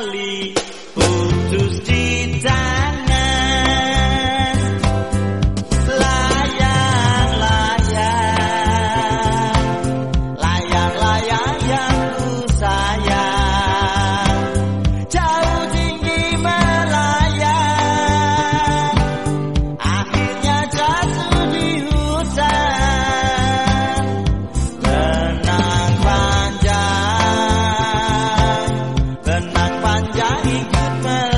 kali got my